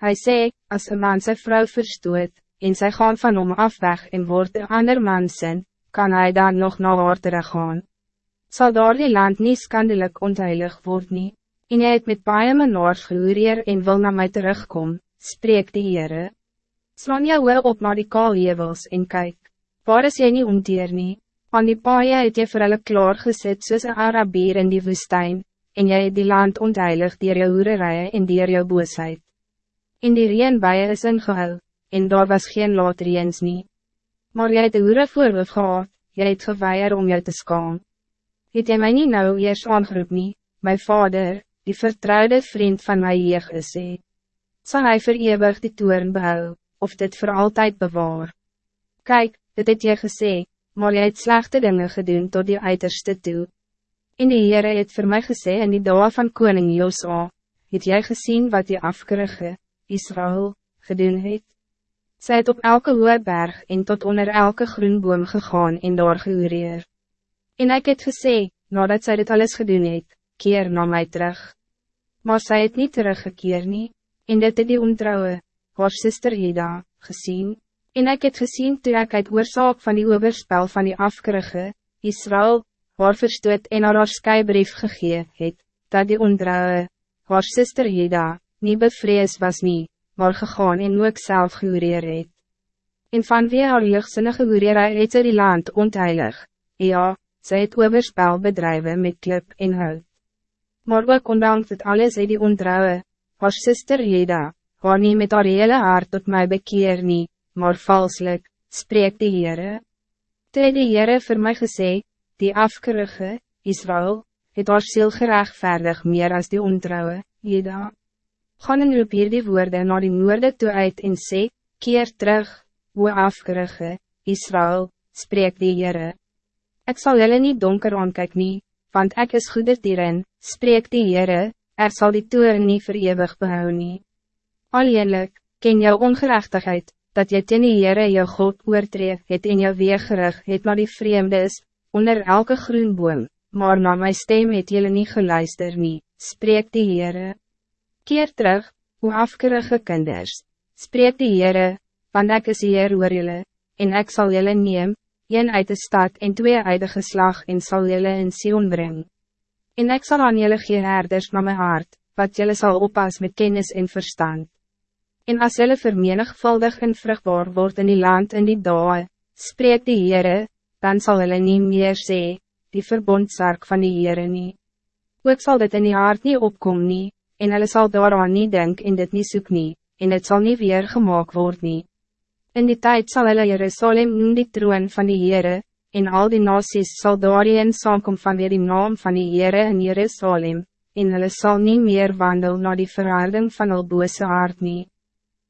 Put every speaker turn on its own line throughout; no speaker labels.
Hij zei, als een man zijn vrouw verstoot, en zij gaan van hom af weg en wordt een ander man zijn, kan hij dan nog naar haar teruggaan. Zal daar die land niet skandelijk ontheilig worden en jy het met baie menaars gehoorieer en wil naar mij terugkomen, spreek die Heere. Slaan jou wel op naar die kaalhevels en kyk, waar is jy nie onteer nie, aan die paaie het jy vir hulle klaargeset soos een Arabier in die woestijn, en jy het die land ontheilig dier jou hoererije en dier jou boosheid. In die reenbuie is ingehul, en daar was geen laat reens nie. Maar jy het de hoere voorhoof gehad, jy het geweier om jou te skaam. Het jy my nie nou eers aangeroep nie, my vader, die vertrouwde vriend van my jeug is he. Sal hy vir eeuwig die toeren behou, of dit voor altijd bewaar? Kijk, dit het jy gesê, maar jy het slechte dingen gedoen tot die uiterste toe. En die Heere het vir my gesê in die dag van koning Josa, het jy gezien wat die afkerige, Israël, gedoen het? Zij het op elke hoge berg en tot onder elke groenboom gegaan en daar geureer. En ik het gesê, nadat zij dit alles gedoen het, keer na mij terug. Maar zij het niet teruggekeer nie, en dit het die ontrouwe, haar sister Hida, gezien. En ik het gezien toe ek uit oorzaak van die overspel van die afkerige, Israël, haar verstoot en haar haar skybrief gegee het, dat die ontrouwe, haar sister Hida, niet bevrees was niet maar gegaan en ook zelf gehoereer het. En van wie haar jeugdsinnige hoereerij het sy die land ontheilig, ja, sy het overspel bedrijven met klip en hout. Maar ook ondanks het alles het die ontrouwe, haar sister Jeda, haar nie met haar hele hart tot mij bekeer nie, maar valselijk, spreek die Heere. Toe het die Heere vir my gesê, die afkerige, Israël, het haar ziel gerechtvaardig meer als die ontrouwe, Jeda gaan en roep hier die woorde naar die noorde toe uit en sê, keer terug, hoe afgerige, Israël, spreek die Heere. Ek sal julle nie donker aankyk nie, want ek is goede dieren, spreek die Heere, er zal die toer nie verewig behou nie. Alleenlik, ken jou ongerechtigheid, dat jy ten die Heere jou God oortreef het en jou weegerig het na die vreemdes, onder elke groenboom, maar na my stem het julle nie geluister nie, spreek die Heere. Keer terug, hoe afkerige kinders, spreek die Heere, want ek is hier oor julle, en ek sal julle neem, een uit de stad en twee uit de geslag en sal julle in Sion bring. En ek sal aan julle gee herders na my hart, wat julle sal oppas met kennis en verstand. En as julle vermenigvuldig en vruchtbaar word in die land in die dae, spreek die Heere, dan zal hulle nie meer sê, die verbondsark van die Heere nie. Ook sal dit in die hart nie opkom nie, en hulle sal daaraan nie denk en dit nie soek nie, en het zal niet weer gemaakt worden. nie. In die tijd zal hulle Jerusalem noem die troon van die Heere, en al die nasies sal daarin saamkom van weer die naam van die Heere in Jerusalem, en hulle sal niet meer wandel naar die verhaarding van al bose aard nie.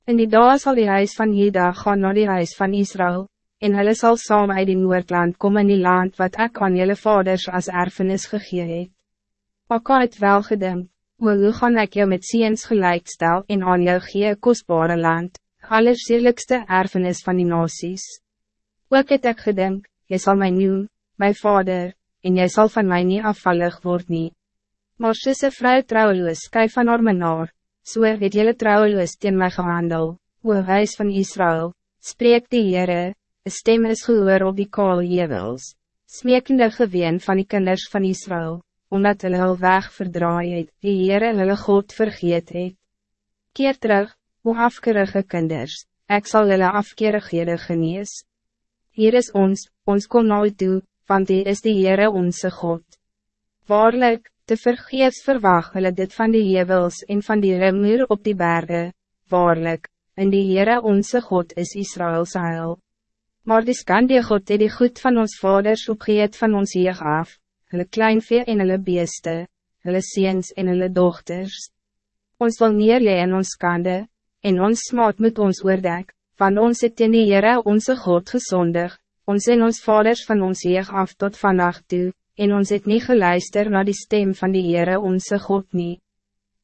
In die dag zal die huis van Jeda gaan naar die huis van Israël, en hulle sal saam uit die Noordland kom in die land wat ek aan jelle vaders als erfenis gegee het. Akka het wel gedink, O hoe gaan ek jou met ziens gelijkstel en aan jou gee kostbare land, allersierlijkste erfenis van die nasies. Ook het ek gedink, jy sal my noem, my vader, en jy sal van mij niet afvallig word nie. Maar soos een vrou trouweloos kyk van haar menaar, so het jylle trouweloos teen my gehandel, o huis van Israël, spreek die Heere, een stem is gehoor op die kaal jewels, smekende geween van die kinders van Israël omdat hulle hul weg verdraai het, die Heere hulle God vergeet het. Keer terug, hoe afkerige kinders, ek sal hulle afkeerighede genees. Hier is ons, ons kom nou toe, want die is die Heere onze God. Waarlijk, te vergeefs verwag hulle dit van die hevels en van die remuur op die bergen, waarlijk, en die Heere onze God is Israëls heil. Maar die skandie God het die goed van ons vaders opgeet van ons hier af, hulle kleinvee en hulle beeste, hulle seens en hulle dochters. Ons wil neerlee in ons kande, en ons smaad moet ons oordek, van ons het in die Heere onze God gezondig, ons en ons vaders van ons heeg af tot vannacht toe, en ons het niet geluister naar die stem van die Heere onze God niet.